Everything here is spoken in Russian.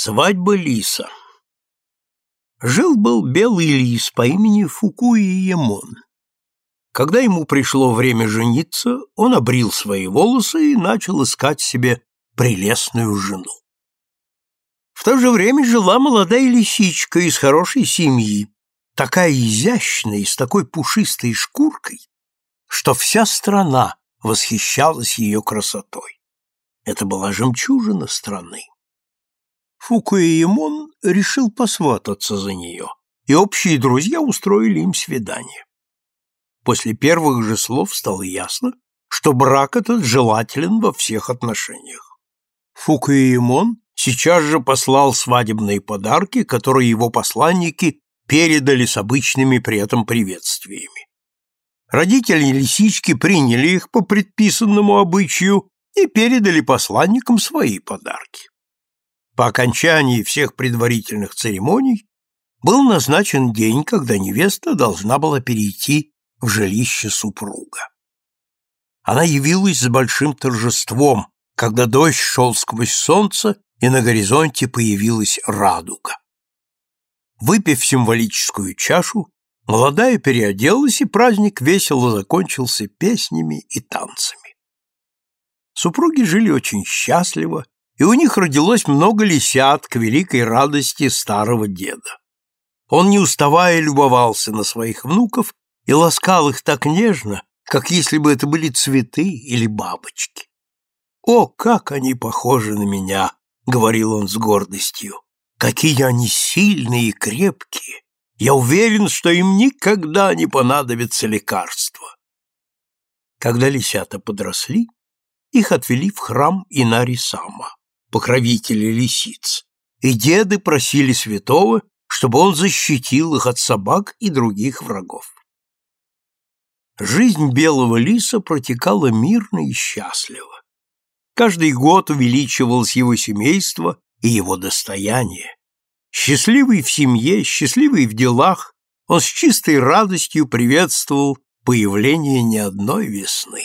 Свадьба лиса Жил-был белый лис по имени Фукуи-Емон. Когда ему пришло время жениться, он обрил свои волосы и начал искать себе прелестную жену. В то же время жила молодая лисичка из хорошей семьи, такая изящная и с такой пушистой шкуркой, что вся страна восхищалась ее красотой. Это была жемчужина страны. Фукуэймон решил посвататься за нее, и общие друзья устроили им свидание. После первых же слов стало ясно, что брак этот желателен во всех отношениях. Фукуэймон сейчас же послал свадебные подарки, которые его посланники передали с обычными при этом приветствиями. Родители лисички приняли их по предписанному обычаю и передали посланникам свои подарки. По окончании всех предварительных церемоний был назначен день, когда невеста должна была перейти в жилище супруга. Она явилась с большим торжеством, когда дождь шел сквозь солнце, и на горизонте появилась радуга. Выпив символическую чашу, молодая переоделась, и праздник весело закончился песнями и танцами. Супруги жили очень счастливо и у них родилось много лисят к великой радости старого деда. Он, не уставая, любовался на своих внуков и ласкал их так нежно, как если бы это были цветы или бабочки. «О, как они похожи на меня!» — говорил он с гордостью. «Какие они сильные и крепкие! Я уверен, что им никогда не понадобится лекарство!» Когда лисята подросли, их отвели в храм Инарисама покровители лисиц, и деды просили святого, чтобы он защитил их от собак и других врагов. Жизнь белого лиса протекала мирно и счастливо. Каждый год увеличивалось его семейство и его достояние. Счастливый в семье, счастливый в делах, он с чистой радостью приветствовал появление не одной весны.